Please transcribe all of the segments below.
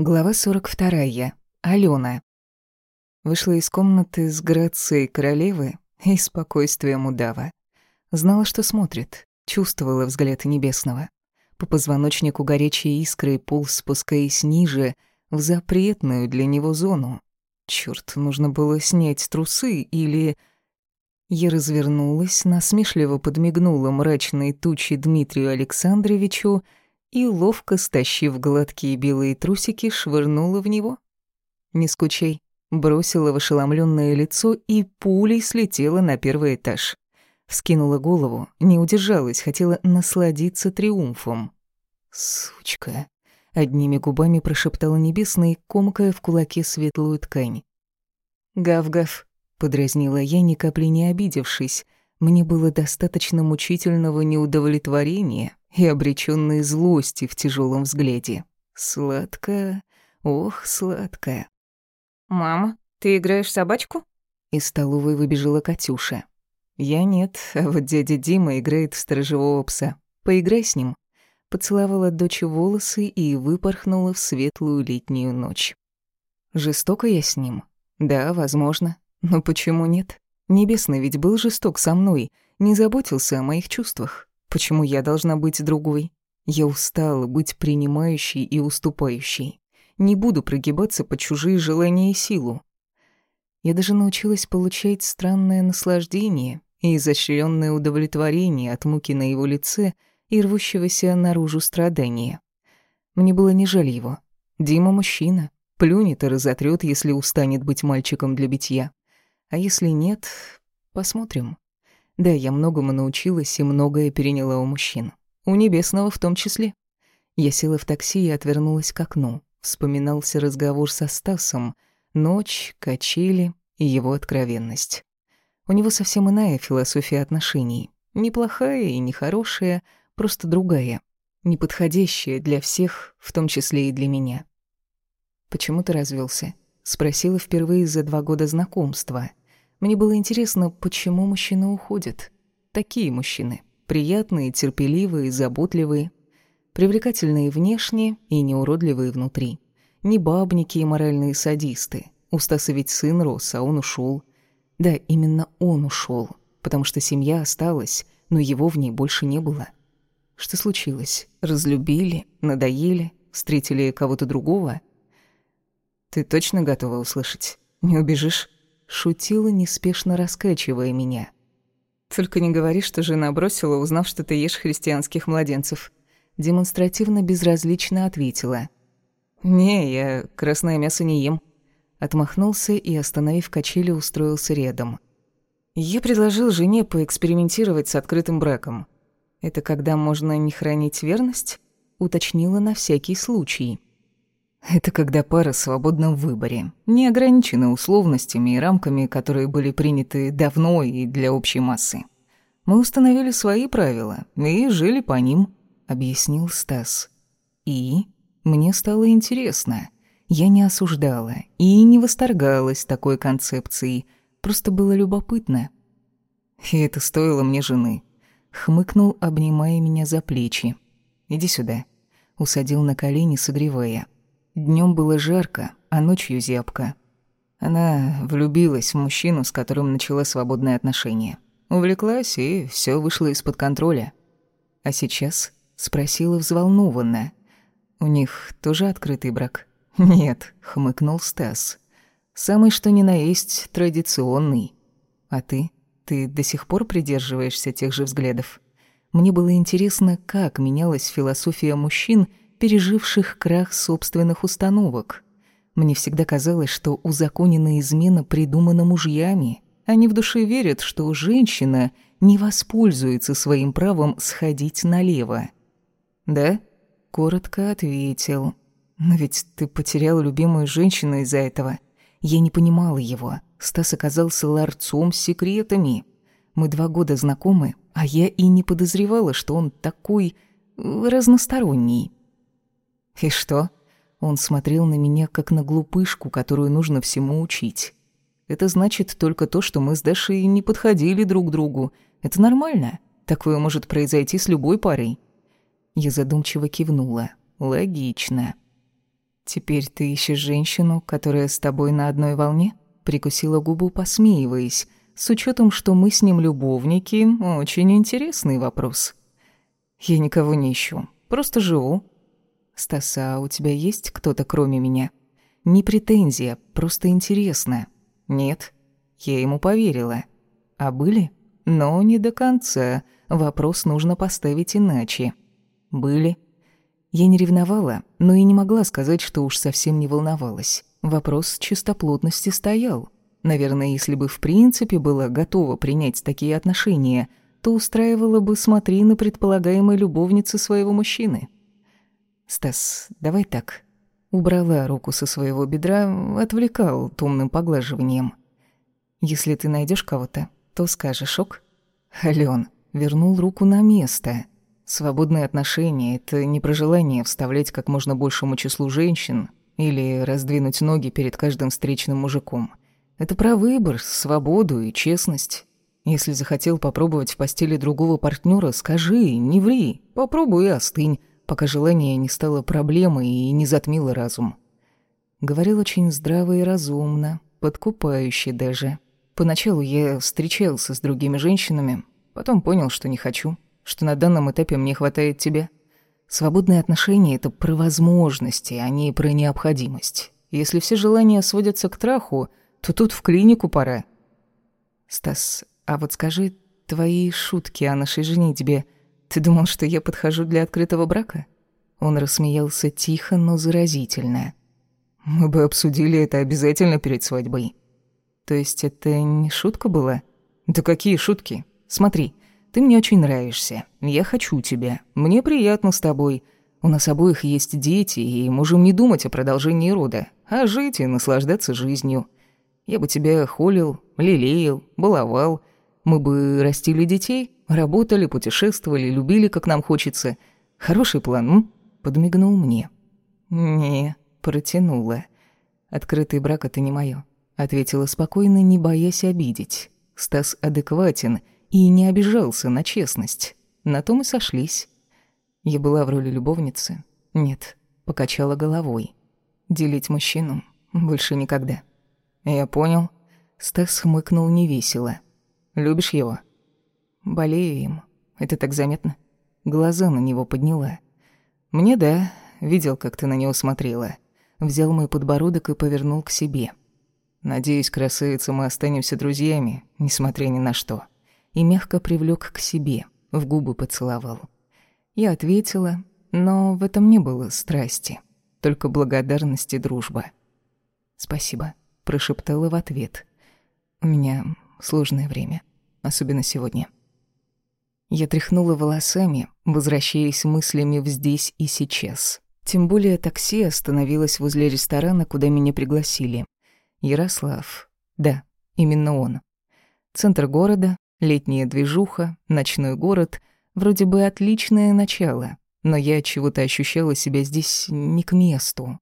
Глава 42. Алена. Вышла из комнаты с грацией королевы и спокойствием удава. Знала, что смотрит, чувствовала взгляд небесного. По позвоночнику горячей искры полз, спускаясь ниже, в запретную для него зону. Чёрт, нужно было снять трусы или... Я развернулась, насмешливо подмигнула мрачной тучи Дмитрию Александровичу и, ловко стащив гладкие белые трусики, швырнула в него. «Не скучай», бросила в ошеломлённое лицо и пулей слетела на первый этаж. Вскинула голову, не удержалась, хотела насладиться триумфом. «Сучка», — одними губами прошептала небесный, комкая в кулаке светлую ткань. «Гав-гав», — подразнила я, ни капли не обидевшись. Мне было достаточно мучительного неудовлетворения, и обречённой злости в тяжелом взгляде. Сладкая, ох, сладкая. «Мама, ты играешь собачку?» Из столовой выбежала Катюша. «Я нет, а вот дядя Дима играет в сторожевого пса. Поиграй с ним». Поцеловала дочь волосы и выпорхнула в светлую летнюю ночь. Жестоко я с ним? Да, возможно. Но почему нет? Небесный ведь был жесток со мной, не заботился о моих чувствах. Почему я должна быть другой? Я устала быть принимающей и уступающей. Не буду прогибаться под чужие желания и силу. Я даже научилась получать странное наслаждение и изощренное удовлетворение от муки на его лице и рвущегося наружу страдания. Мне было не жаль его. Дима мужчина. Плюнет и разотрёт, если устанет быть мальчиком для битья. А если нет, посмотрим. Да, я многому научилась и многое переняла у мужчин. У Небесного в том числе. Я села в такси и отвернулась к окну. Вспоминался разговор со Стасом, ночь, качели и его откровенность. У него совсем иная философия отношений. Неплохая и нехорошая, просто другая. Неподходящая для всех, в том числе и для меня. «Почему ты развелся? Спросила впервые за два года знакомства. Мне было интересно, почему мужчины уходят. Такие мужчины. Приятные, терпеливые, заботливые. Привлекательные внешне и неуродливые внутри. Не бабники и моральные садисты. У Стаса ведь сын рос, а он ушел. Да, именно он ушел, потому что семья осталась, но его в ней больше не было. Что случилось? Разлюбили? Надоели? Встретили кого-то другого? Ты точно готова услышать? Не убежишь? Шутила, неспешно раскачивая меня. «Только не говори, что жена бросила, узнав, что ты ешь христианских младенцев». Демонстративно безразлично ответила. «Не, я красное мясо не ем». Отмахнулся и, остановив качели, устроился рядом. Я предложил жене поэкспериментировать с открытым браком. «Это когда можно не хранить верность?» Уточнила на всякий случай. Это когда пара в свободном выборе, не ограничена условностями и рамками, которые были приняты давно и для общей массы. Мы установили свои правила и жили по ним, объяснил Стас. И мне стало интересно. Я не осуждала и не восторгалась такой концепцией, просто было любопытно. И это стоило мне жены. Хмыкнул, обнимая меня за плечи. «Иди сюда». Усадил на колени, согревая. Днем было жарко, а ночью зябко. Она влюбилась в мужчину, с которым начала свободные отношения. Увлеклась, и все вышло из-под контроля. А сейчас спросила взволнованно. «У них тоже открытый брак?» «Нет», — хмыкнул Стас. «Самый что ни на есть традиционный. А ты? Ты до сих пор придерживаешься тех же взглядов?» Мне было интересно, как менялась философия мужчин — переживших крах собственных установок. Мне всегда казалось, что узаконенная измена придумана мужьями. Они в душе верят, что женщина не воспользуется своим правом сходить налево. «Да?» — коротко ответил. «Но ведь ты потерял любимую женщину из-за этого. Я не понимала его. Стас оказался ларцом с секретами. Мы два года знакомы, а я и не подозревала, что он такой разносторонний. «И что?» Он смотрел на меня, как на глупышку, которую нужно всему учить. «Это значит только то, что мы с Дашей не подходили друг к другу. Это нормально. Такое может произойти с любой парой». Я задумчиво кивнула. «Логично». Теперь ты ищешь женщину, которая с тобой на одной волне? Прикусила губу, посмеиваясь. С учетом, что мы с ним любовники, очень интересный вопрос. Я никого не ищу, просто живу. Стаса, а у тебя есть кто-то кроме меня? Не претензия, просто интересно. Нет, я ему поверила. А были? Но не до конца. Вопрос нужно поставить иначе. Были. Я не ревновала, но и не могла сказать, что уж совсем не волновалась. Вопрос чистоплотности стоял. Наверное, если бы в принципе была готова принять такие отношения, то устраивала бы смотри на предполагаемой любовнице своего мужчины. «Стас, давай так». Убрала руку со своего бедра, отвлекал томным поглаживанием. «Если ты найдешь кого-то, то скажешь, ок?» Алён вернул руку на место — Свободные отношения — это не про желание вставлять как можно большему числу женщин или раздвинуть ноги перед каждым встречным мужиком. Это про выбор, свободу и честность. Если захотел попробовать в постели другого партнера, скажи, не ври, попробуй и остынь, пока желание не стало проблемой и не затмило разум. Говорил очень здраво и разумно, подкупающе даже. Поначалу я встречался с другими женщинами, потом понял, что не хочу что на данном этапе мне хватает тебя. Свободные отношения — это про возможности, а не про необходимость. Если все желания сводятся к траху, то тут в клинику пора. Стас, а вот скажи, твои шутки о нашей женитьбе, ты думал, что я подхожу для открытого брака? Он рассмеялся тихо, но заразительно. Мы бы обсудили это обязательно перед свадьбой. То есть это не шутка была? Да какие шутки? Смотри, ты мне очень нравишься. Я хочу тебя. Мне приятно с тобой. У нас обоих есть дети, и можем не думать о продолжении рода, а жить и наслаждаться жизнью. Я бы тебя холил, лелеял, баловал. Мы бы растили детей, работали, путешествовали, любили, как нам хочется. Хороший план, м? Подмигнул мне. «Не», — протянула. «Открытый брак — это не моё», — ответила спокойно, не боясь обидеть. Стас адекватен — и не обижался на честность. На том и сошлись. Я была в роли любовницы. Нет, покачала головой. Делить мужчину больше никогда. Я понял. Стас хмыкнул невесело. Любишь его? Болею им. Это так заметно. Глаза на него подняла. Мне да, видел, как ты на него смотрела. Взял мой подбородок и повернул к себе. Надеюсь, красавица, мы останемся друзьями, несмотря ни на что и мягко привлёк к себе, в губы поцеловал. Я ответила, но в этом не было страсти, только благодарность и дружба. «Спасибо», — прошептала в ответ. «У меня сложное время, особенно сегодня». Я тряхнула волосами, возвращаясь мыслями в здесь и сейчас. Тем более такси остановилось возле ресторана, куда меня пригласили. Ярослав. Да, именно он. Центр города, Летняя движуха, ночной город — вроде бы отличное начало, но я чего-то ощущала себя здесь не к месту.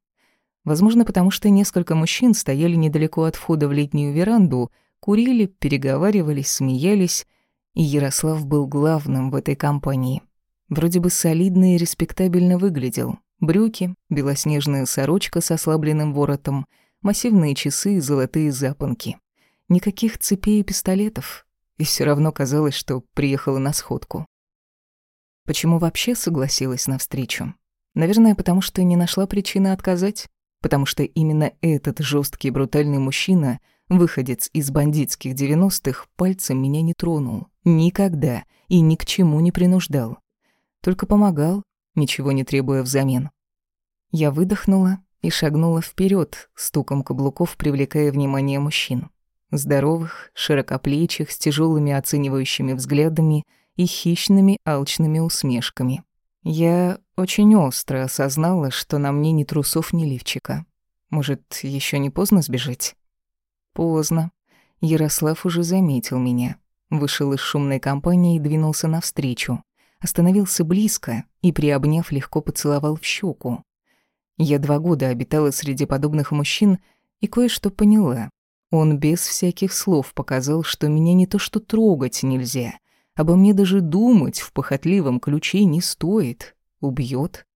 Возможно, потому что несколько мужчин стояли недалеко от входа в летнюю веранду, курили, переговаривались, смеялись, и Ярослав был главным в этой компании. Вроде бы солидно и респектабельно выглядел. Брюки, белоснежная сорочка с ослабленным воротом, массивные часы и золотые запонки. Никаких цепей и пистолетов, и все равно казалось, что приехала на сходку. Почему вообще согласилась на встречу? Наверное, потому что не нашла причины отказать, потому что именно этот жесткий брутальный мужчина, выходец из бандитских девяностых, пальцем меня не тронул. Никогда и ни к чему не принуждал. Только помогал, ничего не требуя взамен. Я выдохнула и шагнула вперед, стуком каблуков привлекая внимание мужчин. Здоровых, широкоплечих, с тяжелыми оценивающими взглядами и хищными алчными усмешками. Я очень остро осознала, что на мне ни трусов, ни лифчика. Может, еще не поздно сбежать? Поздно. Ярослав уже заметил меня. Вышел из шумной компании и двинулся навстречу. Остановился близко и, приобняв, легко поцеловал в щеку. Я два года обитала среди подобных мужчин и кое-что поняла. Он без всяких слов показал, что меня не то что трогать нельзя, обо мне даже думать в похотливом ключе не стоит. Убьет.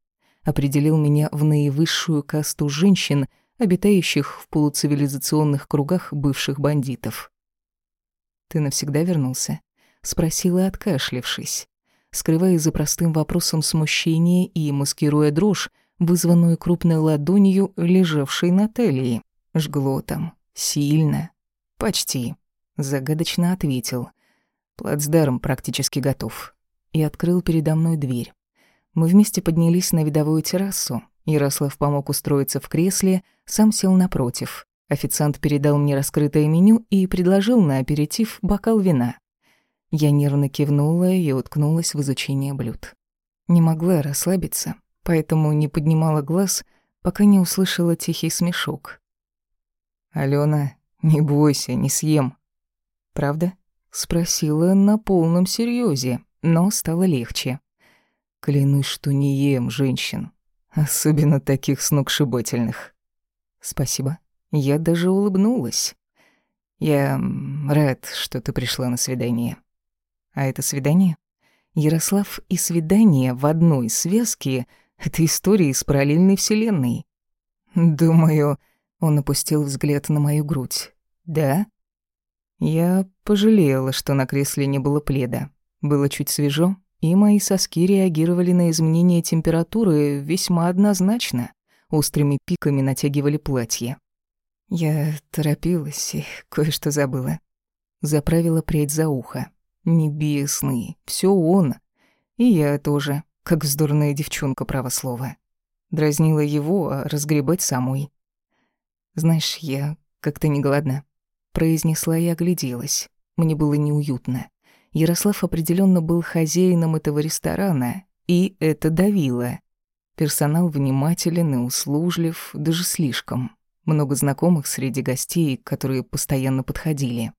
определил меня в наивысшую касту женщин, обитающих в полуцивилизационных кругах бывших бандитов. «Ты навсегда вернулся?» — спросила, откашлившись, скрывая за простым вопросом смущение и маскируя дрожь, вызванную крупной ладонью, лежавшей на талии. Жгло там. Сильно. Почти. Загадочно ответил. Плацдарм практически готов. И открыл передо мной дверь. Мы вместе поднялись на видовую террасу. Ярослав помог устроиться в кресле, сам сел напротив. Официант передал мне раскрытое меню и предложил на аперитив бокал вина. Я нервно кивнула и уткнулась в изучение блюд. Не могла расслабиться, поэтому не поднимала глаз, пока не услышала тихий смешок. «Алена, не бойся, не съем». «Правда?» — спросила на полном серьезе, но стало легче. «Клянусь, что не ем женщин, особенно таких сногсшибательных». «Спасибо». Я даже улыбнулась. «Я рад, что ты пришла на свидание». А это свидание? Ярослав и свидание в одной связке — это история из параллельной вселенной. Думаю, он опустил взгляд на мою грудь. Да? Я пожалела, что на кресле не было пледа. Было чуть свежо, и мои соски реагировали на изменение температуры весьма однозначно. Острыми пиками натягивали платье. Я торопилась и кое-что забыла. Заправила прядь за ухо. Небесный, все он. И я тоже, как вздорная девчонка, право. Дразнила его, а разгребать самой. «Знаешь, я как-то не голодна», — произнесла и огляделась. Мне было неуютно. Ярослав определенно был хозяином этого ресторана, и это давило. Персонал внимателен и услужлив, даже слишком. Много знакомых среди гостей, которые постоянно подходили.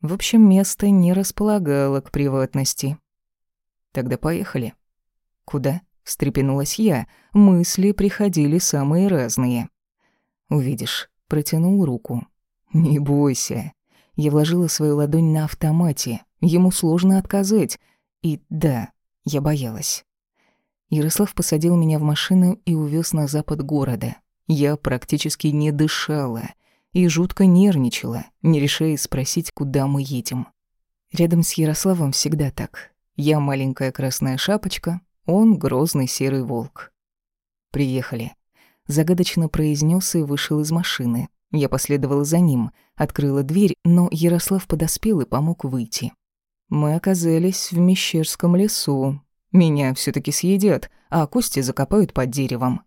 В общем, место не располагало к приватности. Тогда поехали. Куда? встрепенулась я. Мысли приходили самые разные. Увидишь, протянул руку. Не бойся. Я вложила свою ладонь на автомате. Ему сложно отказать. И да, я боялась. Ярослав посадил меня в машину и увез на запад города. Я практически не дышала и жутко нервничала, не решая спросить, куда мы едем. Рядом с Ярославом всегда так. Я маленькая красная шапочка, он грозный серый волк. «Приехали», — загадочно произнес и вышел из машины. Я последовала за ним, открыла дверь, но Ярослав подоспел и помог выйти. Мы оказались в Мещерском лесу. Меня все таки съедят, а кости закопают под деревом.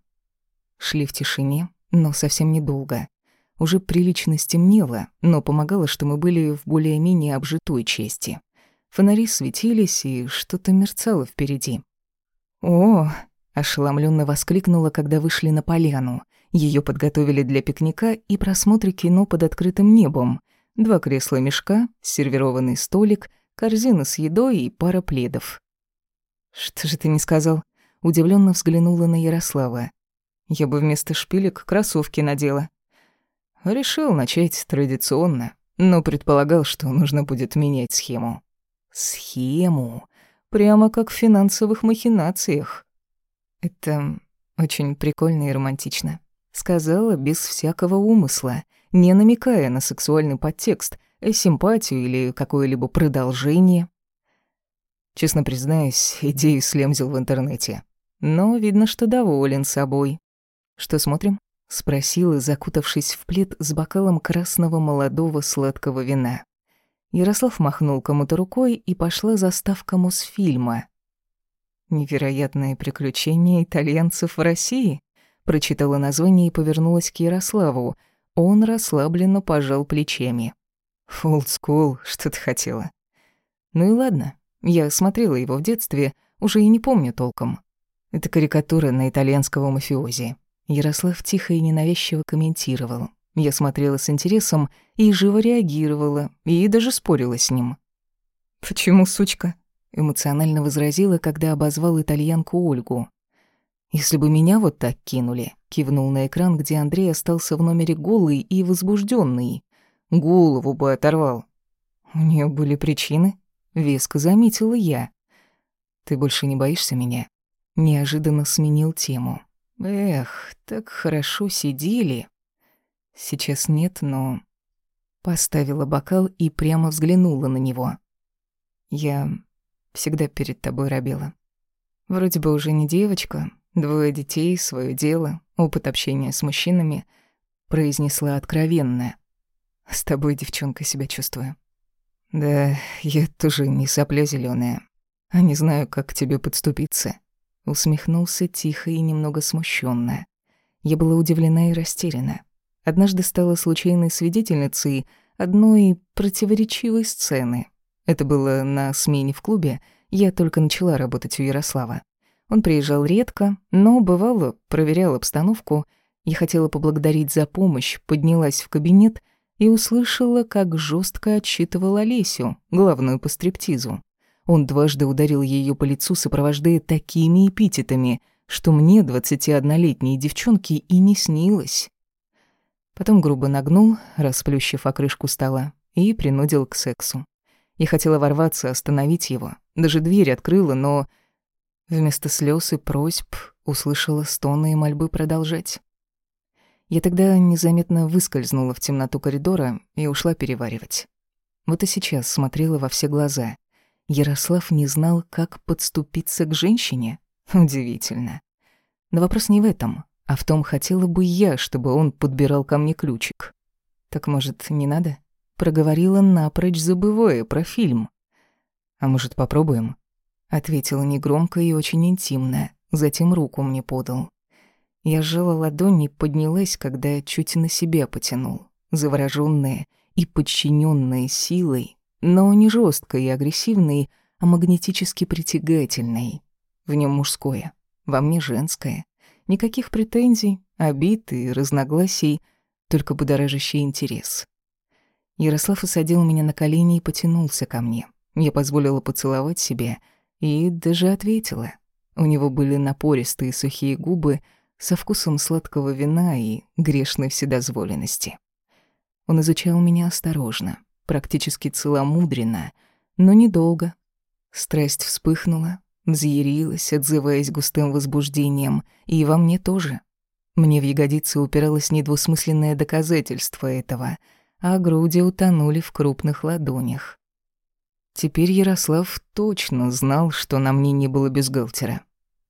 Шли в тишине, но совсем недолго. Уже прилично стемнело, но помогало, что мы были в более-менее обжитой части. Фонари светились, и что-то мерцало впереди. «О!» — ошеломленно воскликнула, когда вышли на поляну. Ее подготовили для пикника и просмотра кино под открытым небом. Два кресла-мешка, сервированный столик, корзина с едой и пара пледов. «Что же ты не сказал?» Удивленно взглянула на Ярослава. «Я бы вместо шпилек кроссовки надела». Решил начать традиционно, но предполагал, что нужно будет менять схему. Схему? Прямо как в финансовых махинациях. Это очень прикольно и романтично. Сказала без всякого умысла, не намекая на сексуальный подтекст, э, симпатию или какое-либо продолжение. Честно признаюсь, идею слемзил в интернете. Но видно, что доволен собой. Что смотрим? Спросила, закутавшись в плед с бокалом красного молодого сладкого вина. Ярослав махнул кому-то рукой, и пошла заставка Мосфильма. «Невероятные приключения итальянцев в России», прочитала название и повернулась к Ярославу. Он расслабленно пожал плечами. «Олдскул, что ты хотела?» «Ну и ладно, я смотрела его в детстве, уже и не помню толком. Это карикатура на итальянского мафиози. Ярослав тихо и ненавязчиво комментировал. Я смотрела с интересом и живо реагировала, и даже спорила с ним. «Почему, сучка?» — эмоционально возразила, когда обозвал итальянку Ольгу. «Если бы меня вот так кинули», — кивнул на экран, где Андрей остался в номере голый и возбужденный. «Голову бы оторвал». «У нее были причины?» — веско заметила я. «Ты больше не боишься меня?» Неожиданно сменил тему. Эх, так хорошо сидели. Сейчас нет, но... Поставила бокал и прямо взглянула на него. Я всегда перед тобой робела. Вроде бы уже не девочка, двое детей, свое дело, опыт общения с мужчинами, произнесла откровенно. С тобой, девчонка, себя чувствую. Да, я тоже не сопля зеленая, а не знаю, как к тебе подступиться. Усмехнулся тихо и немного смущенно. Я была удивлена и растеряна. Однажды стала случайной свидетельницей одной противоречивой сцены. Это было на смене в клубе, я только начала работать у Ярослава. Он приезжал редко, но, бывало, проверял обстановку. Я хотела поблагодарить за помощь, поднялась в кабинет и услышала, как жестко отчитывал Олесю, главную по стриптизу. Он дважды ударил ее по лицу, сопровождая такими эпитетами, что мне, 21-летней девчонке, и не снилось. Потом грубо нагнул, расплющив окрышку стола, и принудил к сексу. Я хотела ворваться, остановить его. Даже дверь открыла, но вместо слез и просьб услышала стоны и мольбы продолжать. Я тогда незаметно выскользнула в темноту коридора и ушла переваривать. Вот и сейчас смотрела во все глаза. Ярослав не знал, как подступиться к женщине? Удивительно. Но вопрос не в этом, а в том, хотела бы я, чтобы он подбирал ко мне ключик. Так, может, не надо? Проговорила напрочь, забывая про фильм. А может, попробуем? Ответила негромко и очень интимно, затем руку мне подал. Я сжала ладонь и поднялась, когда чуть на себя потянул, заворожённая и подчиненная силой, но не жесткой и агрессивной, а магнетически притягательной. В нем мужское, во мне женское. Никаких претензий, обид и разногласий, только будоражащий интерес. Ярослав усадил меня на колени и потянулся ко мне. Я позволила поцеловать себя и даже ответила. У него были напористые сухие губы со вкусом сладкого вина и грешной вседозволенности. Он изучал меня осторожно, практически целомудренно, но недолго. Страсть вспыхнула, взъярилась, отзываясь густым возбуждением, и во мне тоже. Мне в ягодицы упиралось недвусмысленное доказательство этого, а груди утонули в крупных ладонях. Теперь Ярослав точно знал, что на мне не было бюстгальтера.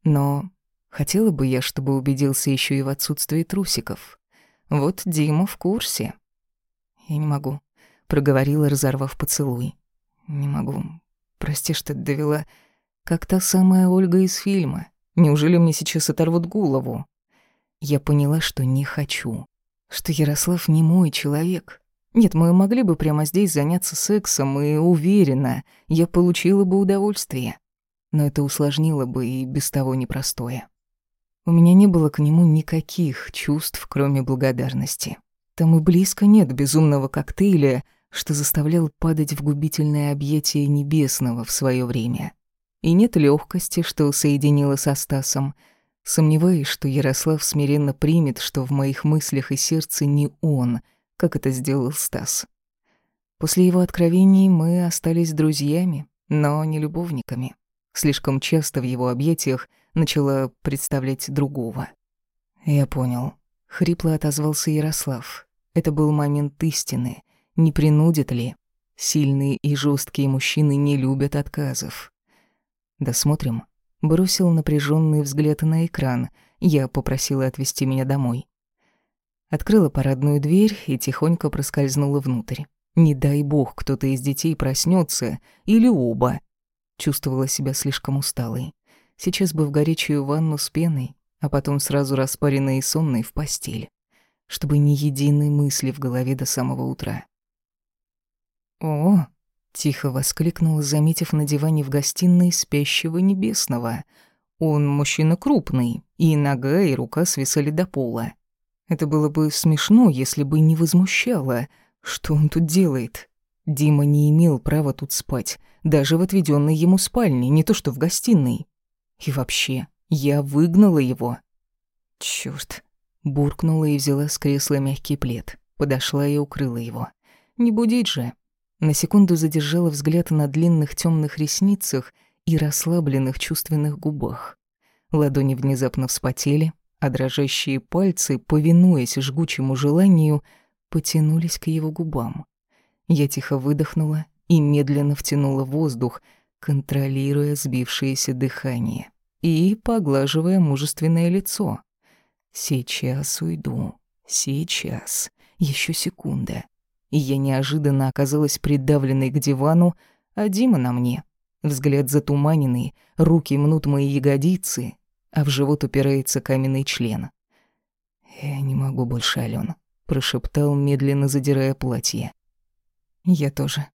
Но хотела бы я, чтобы убедился еще и в отсутствии трусиков. Вот Дима в курсе. Я не могу проговорила, разорвав поцелуй. Не могу. Прости, что довела, как та самая Ольга из фильма. Неужели мне сейчас оторвут голову? Я поняла, что не хочу, что Ярослав не мой человек. Нет, мы могли бы прямо здесь заняться сексом, и уверена, я получила бы удовольствие. Но это усложнило бы и без того непростое. У меня не было к нему никаких чувств, кроме благодарности. Там и близко нет безумного коктейля, что заставлял падать в губительное объятие небесного в свое время. И нет легкости, что соединила со Стасом. Сомневаюсь, что Ярослав смиренно примет, что в моих мыслях и сердце не он, как это сделал Стас. После его откровений мы остались друзьями, но не любовниками. Слишком часто в его объятиях начала представлять другого. «Я понял», — хрипло отозвался Ярослав. Это был момент истины, не принудит ли? Сильные и жесткие мужчины не любят отказов. Досмотрим. Бросил напряженный взгляд на экран. Я попросила отвезти меня домой. Открыла парадную дверь и тихонько проскользнула внутрь. Не дай бог, кто-то из детей проснется или оба. Чувствовала себя слишком усталой. Сейчас бы в горячую ванну с пеной, а потом сразу распаренной и сонной в постель, чтобы ни единой мысли в голове до самого утра. «О!» — тихо воскликнула, заметив на диване в гостиной спящего небесного. Он мужчина крупный, и нога, и рука свисали до пола. Это было бы смешно, если бы не возмущало. Что он тут делает? Дима не имел права тут спать, даже в отведенной ему спальне, не то что в гостиной. И вообще, я выгнала его. Чёрт. Буркнула и взяла с кресла мягкий плед. Подошла и укрыла его. Не будить же. На секунду задержала взгляд на длинных темных ресницах и расслабленных чувственных губах. Ладони внезапно вспотели, а дрожащие пальцы, повинуясь жгучему желанию, потянулись к его губам. Я тихо выдохнула и медленно втянула воздух, контролируя сбившееся дыхание и поглаживая мужественное лицо. Сейчас уйду. Сейчас. Еще секунда. И я неожиданно оказалась придавленной к дивану, а Дима на мне. Взгляд затуманенный, руки мнут мои ягодицы, а в живот упирается каменный член. «Я не могу больше, Алён», — прошептал, медленно задирая платье. «Я тоже»,